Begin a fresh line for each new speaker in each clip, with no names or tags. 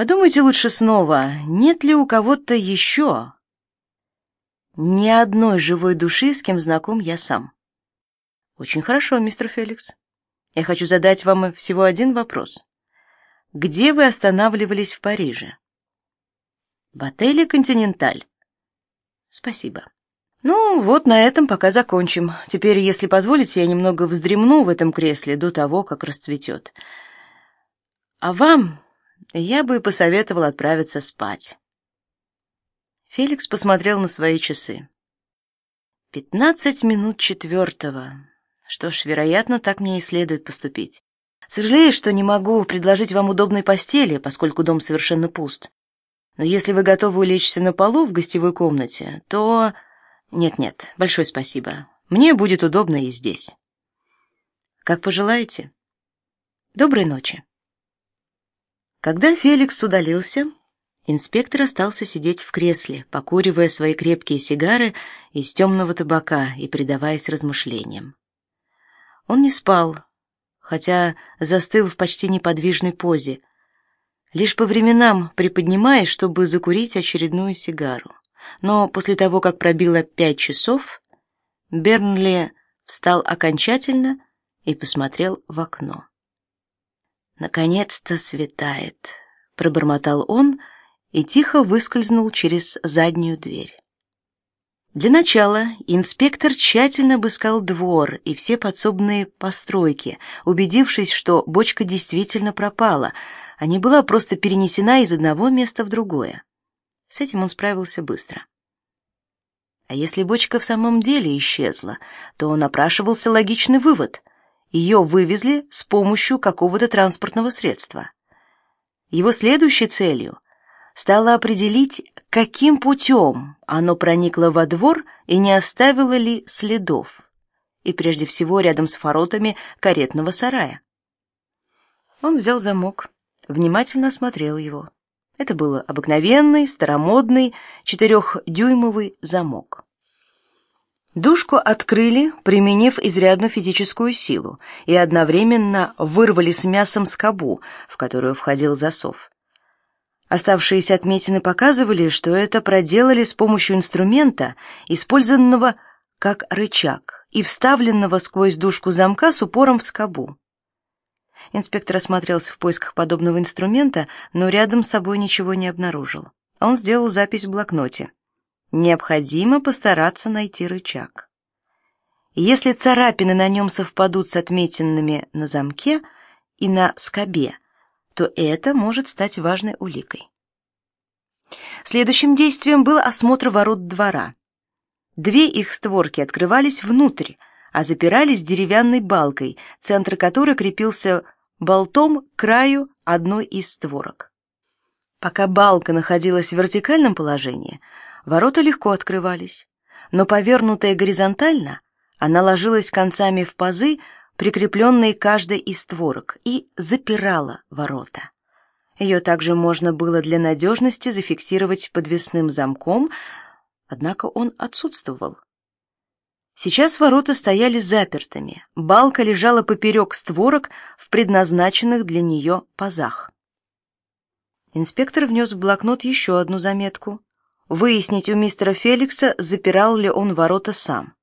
Подумайте лучше снова, нет ли у кого-то еще? Ни одной живой души, с кем знаком я сам. Очень хорошо, мистер Феликс. Я хочу задать вам всего один вопрос. Где вы останавливались в Париже? В отеле «Континенталь». Спасибо. Ну, вот на этом пока закончим. Теперь, если позволите, я немного вздремну в этом кресле до того, как расцветет. А вам я бы посоветовал отправиться спать. Феликс посмотрел на свои часы. Пятнадцать минут четвертого. Что ж, вероятно, так мне и следует поступить. Сожалею, что не могу предложить вам удобной постели, поскольку дом совершенно пуст. Но если вы готовы улечься на полу в гостевой комнате, то... Нет-нет, большое спасибо. Мне будет удобно и здесь. Как пожелаете. Доброй ночи. Когда Феликс удалился, инспектор остался сидеть в кресле, покуривая свои крепкие сигары из темного табака и предаваясь размышлениям. Он не спал, хотя застыл в почти неподвижной позе, лишь по временам приподнимаясь, чтобы закурить очередную сигару. Но после того, как пробило пять часов, Бернли встал окончательно и посмотрел в окно. Наконец-то светает, пробормотал он и тихо выскользнул через заднюю дверь. Для начала инспектор тщательно обыскал двор и все подсобные постройки, убедившись, что бочка действительно пропала, а не была просто перенесена из одного места в другое. С этим он справился быстро. А если бочка в самом деле исчезла, то напрашивался логичный вывод: ее вывезли с помощью какого-то транспортного средства. Его следующей целью стало определить, каким путем оно проникло во двор и не оставило ли следов. И прежде всего рядом с воротами каретного сарая. Он взял замок, внимательно осмотрел его. Это был обыкновенный, старомодный, четырехдюймовый замок. Душку открыли, применив изрядную физическую силу, и одновременно вырвали с мясом скобу, в которую входил засов. Оставшиеся отметины показывали, что это проделали с помощью инструмента, использованного как рычаг и вставленного сквозь дужку замка с упором в скобу. Инспектор осмотрелся в поисках подобного инструмента, но рядом с собой ничего не обнаружил. Он сделал запись в блокноте. Необходимо постараться найти рычаг. Если царапины на нем совпадут с отметинами на замке и на скобе, то это может стать важной уликой. Следующим действием был осмотр ворот двора. Две их створки открывались внутрь, а запирались деревянной балкой, центр которой крепился болтом к краю одной из створок. Пока балка находилась в вертикальном положении, ворота легко открывались, но повернутая горизонтально, она ложилась концами в пазы, прикрепленные каждой из створок, и запирала ворота. Ее также можно было для надежности зафиксировать подвесным замком, однако он отсутствовал. Сейчас ворота стояли запертыми. Балка лежала поперек створок в предназначенных для нее пазах. Инспектор внес в блокнот еще одну заметку. Выяснить у мистера Феликса, запирал ли он ворота сам.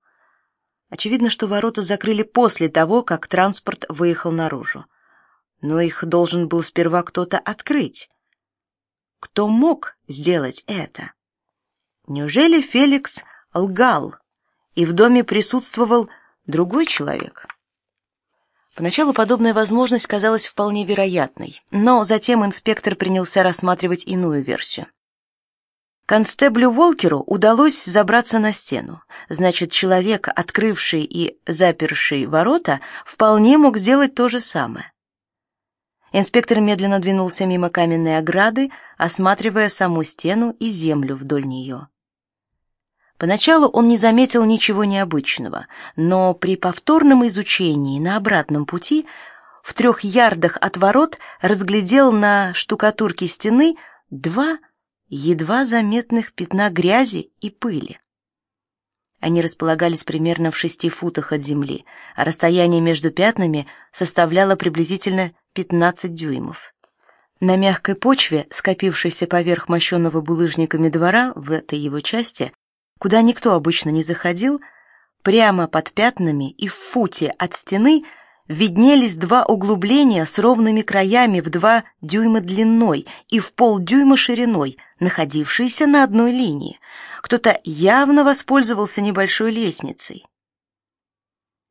Очевидно, что ворота закрыли после того, как транспорт выехал наружу. Но их должен был сперва кто-то открыть. Кто мог сделать это? Неужели Феликс лгал? и в доме присутствовал другой человек. Поначалу подобная возможность казалась вполне вероятной, но затем инспектор принялся рассматривать иную версию. Констеблю Волкеру удалось забраться на стену. Значит, человек, открывший и заперший ворота, вполне мог сделать то же самое. Инспектор медленно двинулся мимо каменной ограды, осматривая саму стену и землю вдоль нее. Поначалу он не заметил ничего необычного, но при повторном изучении на обратном пути в трех ярдах от ворот разглядел на штукатурке стены два едва заметных пятна грязи и пыли. Они располагались примерно в шести футах от земли, а расстояние между пятнами составляло приблизительно 15 дюймов. На мягкой почве, скопившейся поверх мощенного булыжниками двора в этой его части, куда никто обычно не заходил, прямо под пятнами и в футе от стены виднелись два углубления с ровными краями в два дюйма длиной и в полдюйма шириной, находившиеся на одной линии. Кто-то явно воспользовался небольшой лестницей.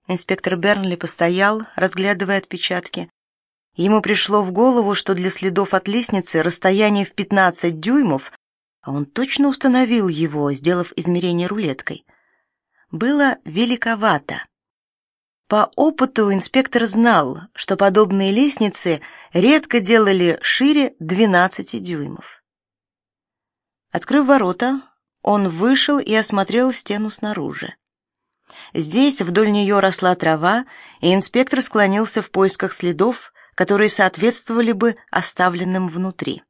Инспектор Бернли постоял, разглядывая отпечатки, Ему пришло в голову, что для следов от лестницы расстояние в 15 дюймов, а он точно установил его, сделав измерение рулеткой, было великовато. По опыту инспектор знал, что подобные лестницы редко делали шире 12 дюймов. Открыв ворота, он вышел и осмотрел стену снаружи. Здесь вдоль нее росла трава, и инспектор склонился в поисках следов, которые соответствовали бы оставленным внутри.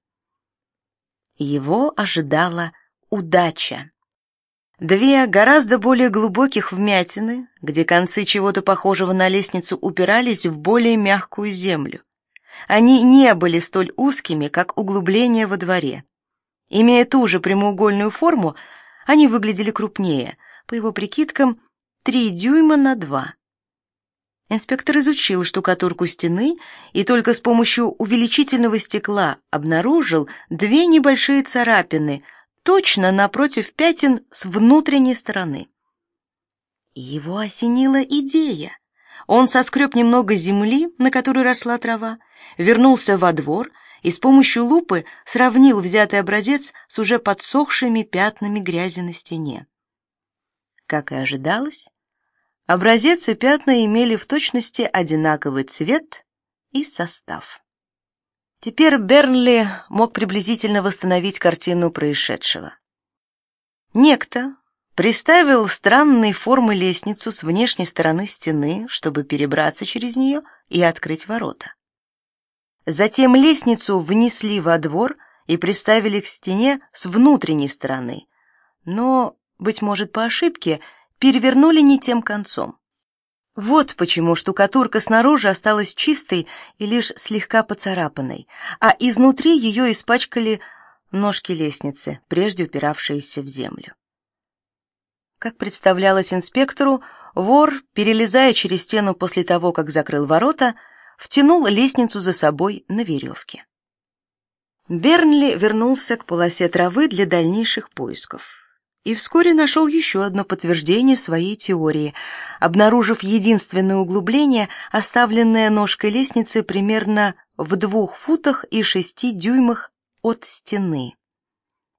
Его ожидала удача. Две гораздо более глубоких вмятины, где концы чего-то похожего на лестницу упирались в более мягкую землю. Они не были столь узкими, как углубления во дворе. Имея ту же прямоугольную форму, они выглядели крупнее, по его прикидкам, 3 дюйма на 2. Инспектор изучил штукатурку стены и только с помощью увеличительного стекла обнаружил две небольшие царапины точно напротив пятен с внутренней стороны. Его осенила идея. Он соскреб немного земли, на которой росла трава, вернулся во двор и с помощью лупы сравнил взятый образец с уже подсохшими пятнами грязи на стене. Как и ожидалось, Образец и пятна имели в точности одинаковый цвет и состав. Теперь Бернли мог приблизительно восстановить картину происшедшего. Некто приставил странной формы лестницу с внешней стороны стены, чтобы перебраться через нее и открыть ворота. Затем лестницу внесли во двор и приставили к стене с внутренней стороны, но, быть может, по ошибке, перевернули не тем концом. Вот почему штукатурка снаружи осталась чистой и лишь слегка поцарапанной, а изнутри ее испачкали ножки лестницы, прежде упиравшиеся в землю. Как представлялось инспектору, вор, перелезая через стену после того, как закрыл ворота, втянул лестницу за собой на веревке. Бернли вернулся к полосе травы для дальнейших поисков и вскоре нашел еще одно подтверждение своей теории, обнаружив единственное углубление, оставленное ножкой лестницы примерно в двух футах и шести дюймах от стены.